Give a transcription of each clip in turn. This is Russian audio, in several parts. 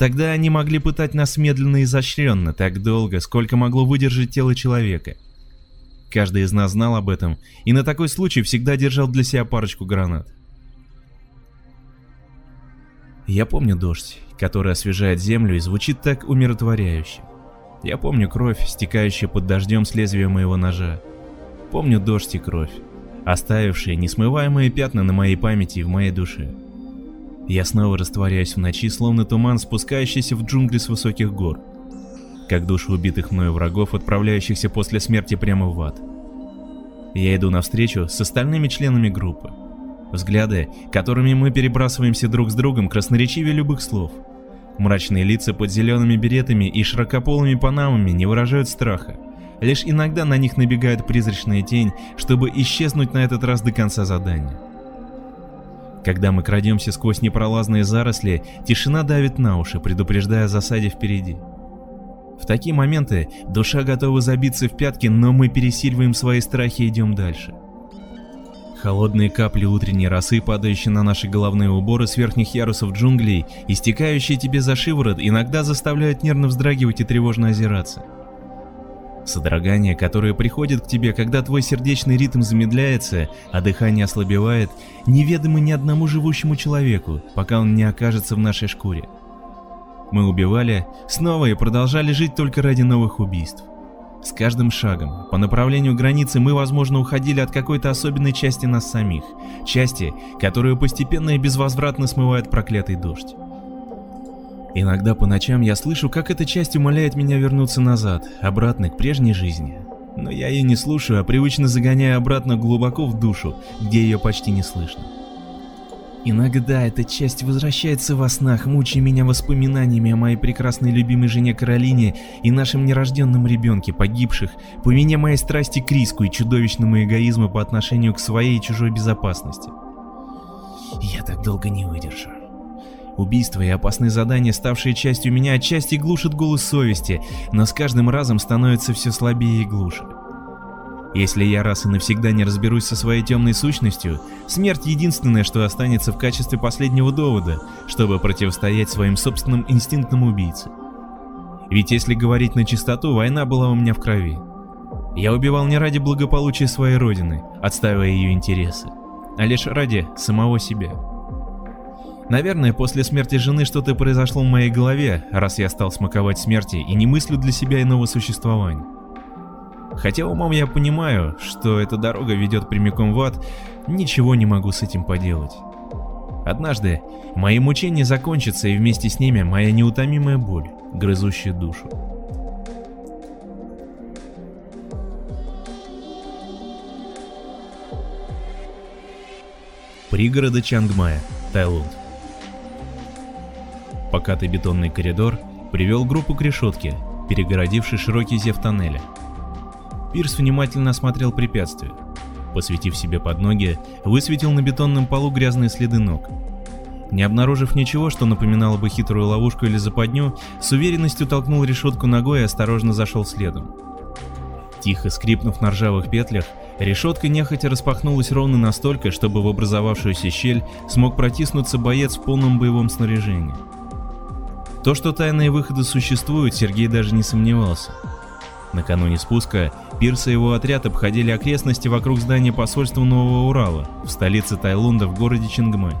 Тогда они могли пытать нас медленно и изощренно, так долго, сколько могло выдержать тело человека. Каждый из нас знал об этом, и на такой случай всегда держал для себя парочку гранат. Я помню дождь, который освежает землю и звучит так умиротворяюще. Я помню кровь, стекающая под дождем с лезвия моего ножа. Помню дождь и кровь, оставившие несмываемые пятна на моей памяти и в моей душе. Я снова растворяюсь в ночи, словно туман, спускающийся в джунгли с высоких гор, как души убитых мною врагов, отправляющихся после смерти прямо в ад. Я иду навстречу с остальными членами группы. Взгляды, которыми мы перебрасываемся друг с другом, красноречивее любых слов. Мрачные лица под зелеными беретами и широкополыми панамами не выражают страха. Лишь иногда на них набегает призрачная тень, чтобы исчезнуть на этот раз до конца задания. Когда мы крадемся сквозь непролазные заросли, тишина давит на уши, предупреждая о засаде впереди. В такие моменты душа готова забиться в пятки, но мы пересиливаем свои страхи и идем дальше. Холодные капли утренней росы, падающие на наши головные уборы с верхних ярусов джунглей, истекающие тебе за шиворот, иногда заставляют нервно вздрагивать и тревожно озираться. Содрогание, которое приходит к тебе, когда твой сердечный ритм замедляется, а дыхание ослабевает, неведомо ни одному живущему человеку, пока он не окажется в нашей шкуре. Мы убивали снова и продолжали жить только ради новых убийств. С каждым шагом по направлению границы мы, возможно, уходили от какой-то особенной части нас самих, части, которую постепенно и безвозвратно смывает проклятый дождь. Иногда по ночам я слышу, как эта часть умоляет меня вернуться назад, обратно к прежней жизни. Но я ее не слушаю, а привычно загоняю обратно глубоко в душу, где ее почти не слышно. Иногда эта часть возвращается во снах, мучая меня воспоминаниями о моей прекрасной любимой жене Каролине и нашем нерожденном ребенке, погибших, по вине моей страсти к риску и чудовищному эгоизму по отношению к своей и чужой безопасности. Я так долго не выдержу. Убийства и опасные задания, ставшие частью меня, отчасти глушат голос совести, но с каждым разом становятся все слабее и глуше. Если я раз и навсегда не разберусь со своей темной сущностью, смерть единственное, что останется в качестве последнего довода, чтобы противостоять своим собственным инстинктам убийцы. Ведь если говорить на чистоту, война была у меня в крови. Я убивал не ради благополучия своей родины, отстаивая ее интересы, а лишь ради самого себя. Наверное, после смерти жены что-то произошло в моей голове, раз я стал смаковать смерти и не мыслю для себя иного существования. Хотя умом я понимаю, что эта дорога ведет прямиком в ад, ничего не могу с этим поделать. Однажды мои мучения закончатся и вместе с ними моя неутомимая боль, грызущая душу. Пригороды Чангмая, Таиланд. Покатый бетонный коридор привел группу к решетке, перегородившей широкий зев тоннеля. Пирс внимательно осмотрел препятствие. Посветив себе под ноги, высветил на бетонном полу грязные следы ног. Не обнаружив ничего, что напоминало бы хитрую ловушку или западню, с уверенностью толкнул решетку ногой и осторожно зашел следом. Тихо скрипнув на ржавых петлях, решетка нехотя распахнулась ровно настолько, чтобы в образовавшуюся щель смог протиснуться боец в полном боевом снаряжении. То, что тайные выходы существуют, Сергей даже не сомневался. Накануне спуска Пирс и его отряд обходили окрестности вокруг здания посольства Нового Урала в столице Таиланда в городе Чингмай.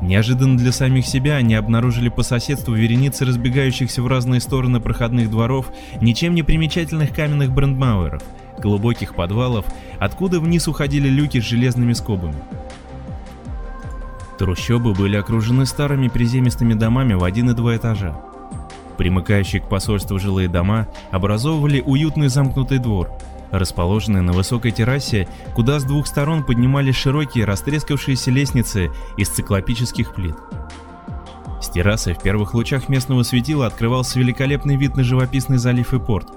Неожиданно для самих себя они обнаружили по соседству вереницы разбегающихся в разные стороны проходных дворов, ничем не примечательных каменных брендмауэров, глубоких подвалов, откуда вниз уходили люки с железными скобами. Трущобы были окружены старыми приземистыми домами в один и два этажа. Примыкающие к посольству жилые дома образовывали уютный замкнутый двор, расположенный на высокой террасе, куда с двух сторон поднимались широкие растрескавшиеся лестницы из циклопических плит. С террасы в первых лучах местного светила открывался великолепный вид на живописный залив и порт,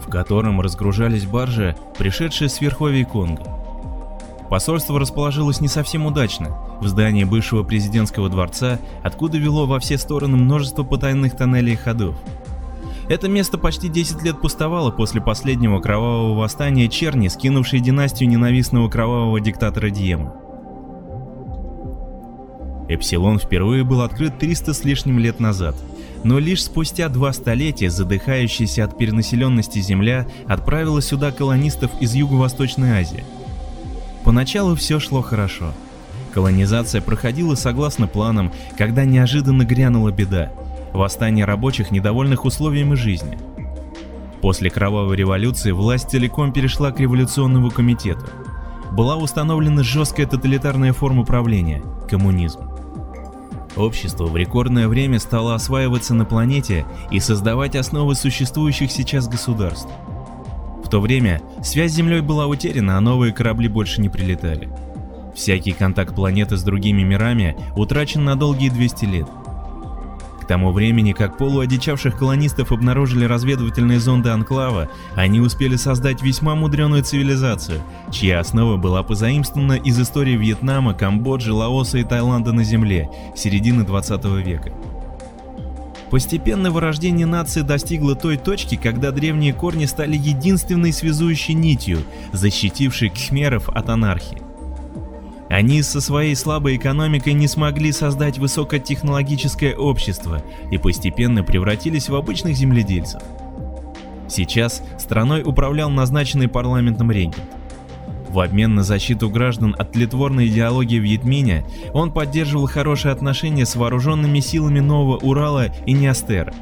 в котором разгружались баржи, пришедшие с верховий Конго. Посольство расположилось не совсем удачно, в здании бывшего президентского дворца, откуда вело во все стороны множество потайных тоннелей и ходов. Это место почти 10 лет пустовало после последнего кровавого восстания черни, скинувшей династию ненавистного кровавого диктатора Диема. Эпсилон впервые был открыт 300 с лишним лет назад, но лишь спустя два столетия задыхающаяся от перенаселенности Земля отправила сюда колонистов из Юго-Восточной Азии. Поначалу все шло хорошо. Колонизация проходила согласно планам, когда неожиданно грянула беда – восстание рабочих, недовольных условиями жизни. После кровавой революции власть целиком перешла к революционному комитету. Была установлена жесткая тоталитарная форма правления – коммунизм. Общество в рекордное время стало осваиваться на планете и создавать основы существующих сейчас государств. В то время связь с Землей была утеряна, а новые корабли больше не прилетали. Всякий контакт планеты с другими мирами утрачен на долгие 200 лет. К тому времени, как полуодичавших колонистов обнаружили разведывательные зонды Анклава, они успели создать весьма мудреную цивилизацию, чья основа была позаимствована из истории Вьетнама, Камбоджи, Лаоса и Таиланда на Земле середины 20 века. Постепенно вырождение нации достигло той точки, когда древние корни стали единственной связующей нитью, защитившей кхмеров от анархии. Они со своей слабой экономикой не смогли создать высокотехнологическое общество и постепенно превратились в обычных земледельцев. Сейчас страной управлял назначенный парламентом регент. В обмен на защиту граждан от тлетворной идеологии Вьетминя он поддерживал хорошие отношения с вооруженными силами Нового Урала и Неостера.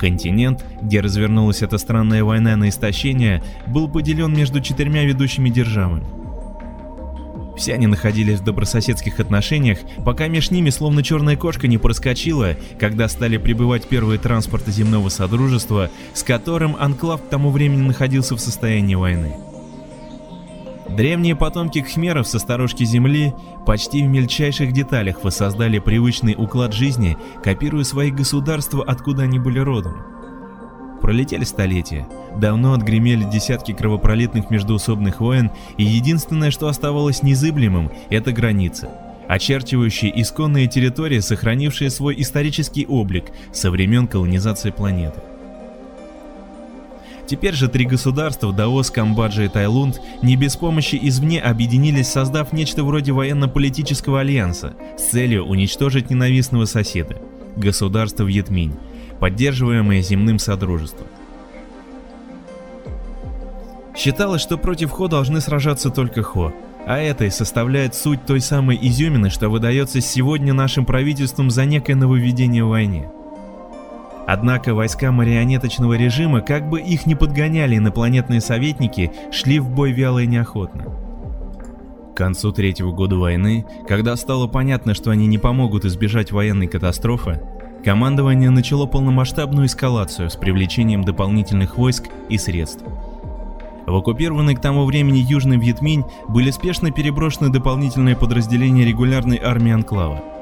Континент, где развернулась эта странная война на истощение, был поделен между четырьмя ведущими державами. Все они находились в добрососедских отношениях, пока меж ними словно черная кошка не проскочила, когда стали прибывать первые транспорты земного содружества, с которым Анклав к тому времени находился в состоянии войны. Древние потомки кхмеров со сторожки Земли почти в мельчайших деталях воссоздали привычный уклад жизни, копируя свои государства, откуда они были родом. Пролетели столетия, давно отгремели десятки кровопролитных междоусобных войн, и единственное, что оставалось незыблемым, это границы, очерчивающие исконные территории, сохранившие свой исторический облик со времен колонизации планеты. Теперь же три государства, Даос, Камбоджа и Тайлунд, не без помощи извне объединились, создав нечто вроде военно-политического альянса с целью уничтожить ненавистного соседа – государство Вьетминь, поддерживаемые земным содружеством. Считалось, что против Хо должны сражаться только Хо, а это и составляет суть той самой изюмины, что выдается сегодня нашим правительством за некое нововведение в войне. Однако войска марионеточного режима, как бы их ни подгоняли инопланетные советники, шли в бой вяло и неохотно. К концу третьего года войны, когда стало понятно, что они не помогут избежать военной катастрофы, командование начало полномасштабную эскалацию с привлечением дополнительных войск и средств. В оккупированный к тому времени Южный Вьетминь были спешно переброшены дополнительные подразделения регулярной армии Анклава.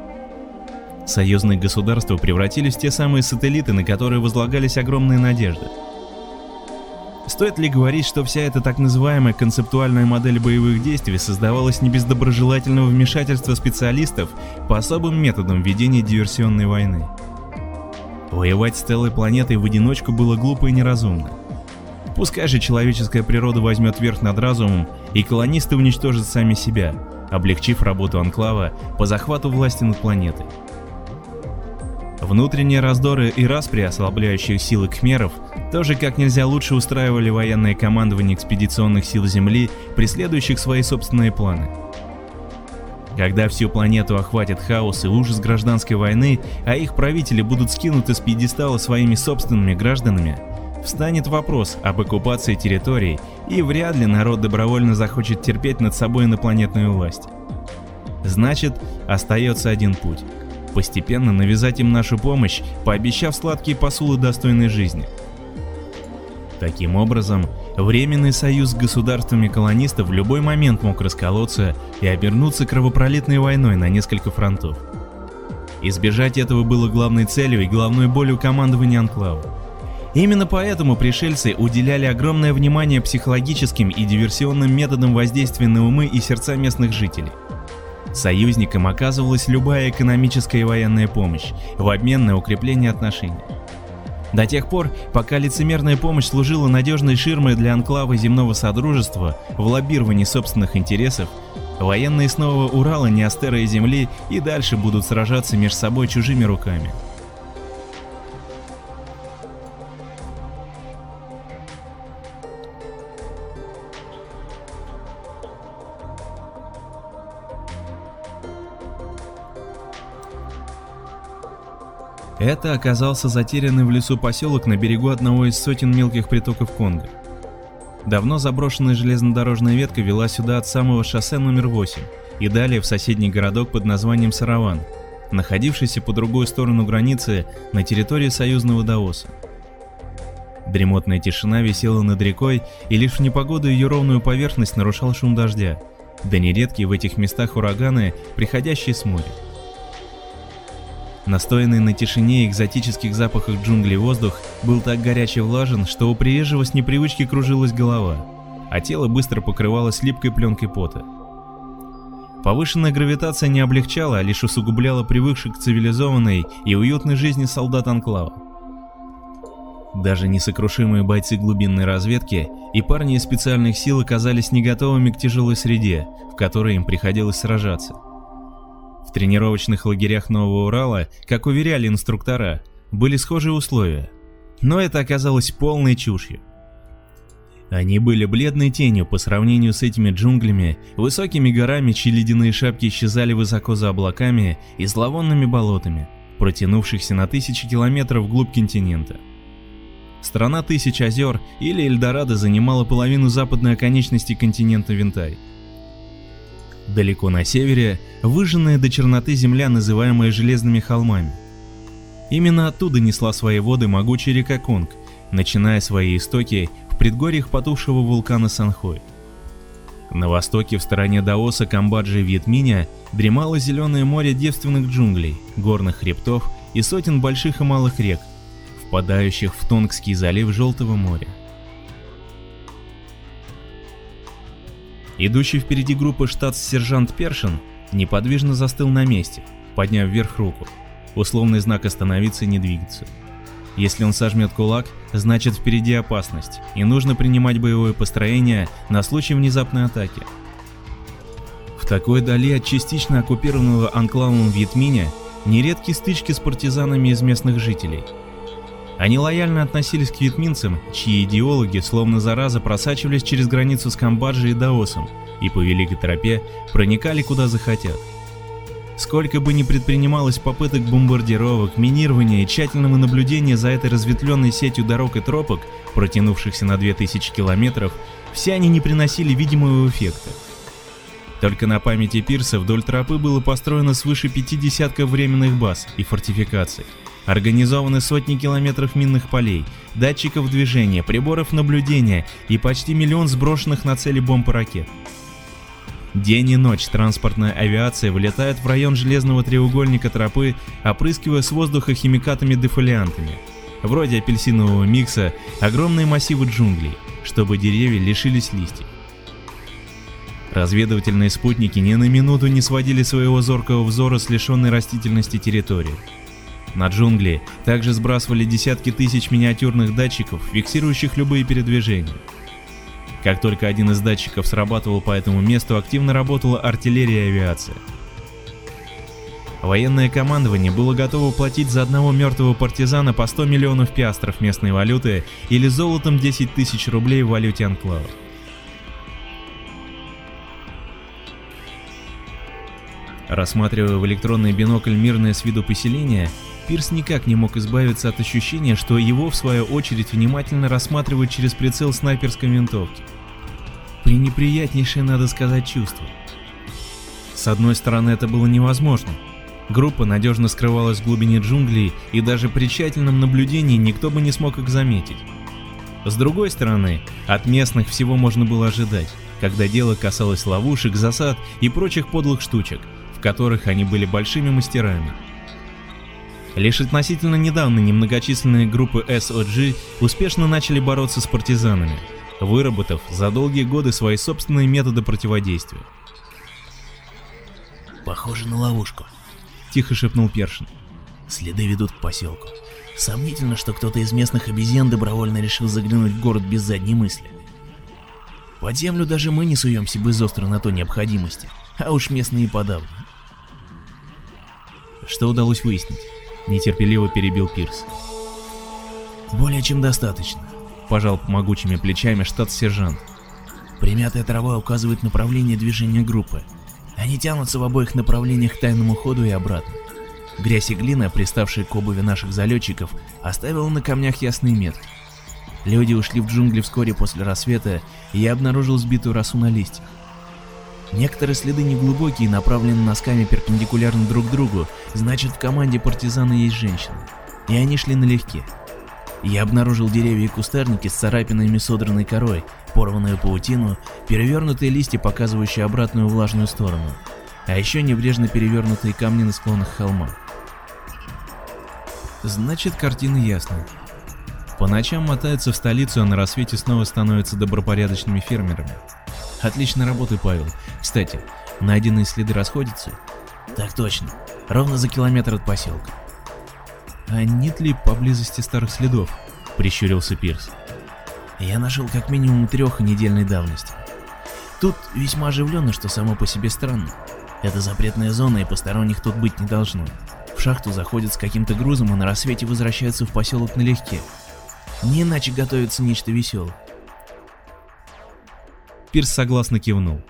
Союзные государства превратились в те самые сателлиты, на которые возлагались огромные надежды. Стоит ли говорить, что вся эта так называемая концептуальная модель боевых действий создавалась не без доброжелательного вмешательства специалистов по особым методам ведения диверсионной войны? Воевать с целой планетой в одиночку было глупо и неразумно. Пускай же человеческая природа возьмет верх над разумом, и колонисты уничтожат сами себя, облегчив работу Анклава по захвату власти над планетой. Внутренние раздоры и распри ослабляющих силы кхмеров тоже как нельзя лучше устраивали военное командование экспедиционных сил Земли, преследующих свои собственные планы. Когда всю планету охватит хаос и ужас гражданской войны, а их правители будут скинуты с пьедестала своими собственными гражданами, встанет вопрос об оккупации территорий, и вряд ли народ добровольно захочет терпеть над собой инопланетную власть. Значит, остается один путь – постепенно навязать им нашу помощь, пообещав сладкие посулы достойной жизни. Таким образом, Временный союз с государствами колонистов в любой момент мог расколоться и обернуться кровопролитной войной на несколько фронтов. Избежать этого было главной целью и главной болью командования Анклава. Именно поэтому пришельцы уделяли огромное внимание психологическим и диверсионным методам воздействия на умы и сердца местных жителей. Союзникам оказывалась любая экономическая и военная помощь в обмен на укрепление отношений. До тех пор, пока лицемерная помощь служила надежной ширмой для анклава земного содружества в лоббировании собственных интересов, Военные снова Урала, Неостера и Земли и дальше будут сражаться между собой чужими руками. Это оказался затерянный в лесу поселок на берегу одного из сотен мелких притоков Конго. Давно заброшенная железнодорожная ветка вела сюда от самого шоссе номер 8 и далее в соседний городок под названием Сараван, находившийся по другую сторону границы на территории союзного Даоса. Дремотная тишина висела над рекой, и лишь в непогоду ее ровную поверхность нарушал шум дождя, да нередки в этих местах ураганы, приходящие с моря. Настоянный на тишине и экзотических запахах джунглей воздух был так горячий влажен, что у приезжего с непривычки кружилась голова, а тело быстро покрывалось липкой пленкой пота. Повышенная гравитация не облегчала, а лишь усугубляла привыкших к цивилизованной и уютной жизни солдат Анклава. Даже несокрушимые бойцы глубинной разведки и парни из специальных сил оказались не готовыми к тяжелой среде, в которой им приходилось сражаться. В тренировочных лагерях Нового Урала, как уверяли инструктора, были схожие условия. Но это оказалось полной чушью. Они были бледной тенью по сравнению с этими джунглями, высокими горами, чьи ледяные шапки исчезали высоко за облаками и зловонными болотами, протянувшихся на тысячи километров вглубь континента. Страна Тысяч озер или Эльдорадо занимала половину западной оконечности континента Винтай – Далеко на севере выжженная до черноты земля, называемая Железными холмами. Именно оттуда несла свои воды могучая река Конг, начиная свои истоки в предгорьях потухшего вулкана Санхой. На востоке, в стороне Даоса, Камбоджи и Вьетминя, дремало зеленое море девственных джунглей, горных хребтов и сотен больших и малых рек, впадающих в Тонгский залив Желтого моря. Идущий впереди группы штатс-сержант Першин неподвижно застыл на месте, подняв вверх руку. Условный знак остановиться и не двигаться. Если он сожмет кулак, значит впереди опасность, и нужно принимать боевое построение на случай внезапной атаки. В такой дали от частично оккупированного анклавом Вьетминя нередки стычки с партизанами из местных жителей – они лояльно относились к вьетминцам, чьи идеологи словно зараза просачивались через границу с Камбоджей и Даосом и по великой тропе проникали куда захотят. Сколько бы ни предпринималось попыток бомбардировок, минирования и тщательного наблюдения за этой разветвленной сетью дорог и тропок, протянувшихся на 2000 километров, все они не приносили видимого эффекта. Только на памяти пирса вдоль тропы было построено свыше пяти десятков временных баз и фортификаций. Организованы сотни километров минных полей, датчиков движения, приборов наблюдения и почти миллион сброшенных на цели бомб и ракет. День и ночь транспортная авиация вылетает в район железного треугольника тропы, опрыскивая с воздуха химикатами-дефолиантами, вроде апельсинового микса, огромные массивы джунглей, чтобы деревья лишились листьев. Разведывательные спутники ни на минуту не сводили своего зоркого взора с лишенной растительности территории. На джунгли также сбрасывали десятки тысяч миниатюрных датчиков, фиксирующих любые передвижения. Как только один из датчиков срабатывал по этому месту, активно работала артиллерия и авиация. Военное командование было готово платить за одного мертвого партизана по 100 миллионов пиастров местной валюты или золотом 10 тысяч рублей в валюте анклава. Рассматривая в электронный бинокль мирное с виду поселение, Пирс никак не мог избавиться от ощущения, что его, в свою очередь, внимательно рассматривают через прицел снайперской винтовки. Пренеприятнейшее, надо сказать, чувство. С одной стороны, это было невозможно. Группа надежно скрывалась в глубине джунглей, и даже при тщательном наблюдении никто бы не смог их заметить. С другой стороны, от местных всего можно было ожидать, когда дело касалось ловушек, засад и прочих подлых штучек, в которых они были большими мастерами. Лишь относительно недавно немногочисленные группы SOG успешно начали бороться с партизанами, выработав за долгие годы свои собственные методы противодействия. «Похоже на ловушку», — тихо шепнул Першин. «Следы ведут к поселку. Сомнительно, что кто-то из местных обезьян добровольно решил заглянуть в город без задней мысли». Под землю даже мы не суемся без острой на то необходимости, а уж местные подавно. Что удалось выяснить? Нетерпеливо перебил Пирс. Более чем достаточно. Пожал могучими плечами штат-сержант. Примятая трава указывает направление движения группы. Они тянутся в обоих направлениях к тайному ходу и обратно. Грязь и глина, приставшие к обуви наших залетчиков, оставила на камнях ясные метки. Люди ушли в джунгли вскоре после рассвета, и я обнаружил сбитую росу на листьях. Некоторые следы неглубокие направлены носками перпендикулярно друг другу, значит в команде партизана есть женщина. И они шли налегке. Я обнаружил деревья и кустарники с царапинами содранной корой, порванную паутину, перевернутые листья, показывающие обратную влажную сторону, а еще небрежно перевернутые камни на склонах холма. Значит, картина ясная. По ночам мотаются в столицу, а на рассвете снова становятся добропорядочными фермерами. Отличная работа, Павел. Кстати, найденные следы расходятся? Так точно. Ровно за километр от поселка. А нет ли поблизости старых следов? Прищурился Пирс. Я нашел как минимум трех недельной давности. Тут весьма оживленно, что само по себе странно. Это запретная зона и посторонних тут быть не должно. В шахту заходят с каким-то грузом и на рассвете возвращаются в поселок налегке. Не иначе готовится нечто веселое. Пирс согласно кивнул.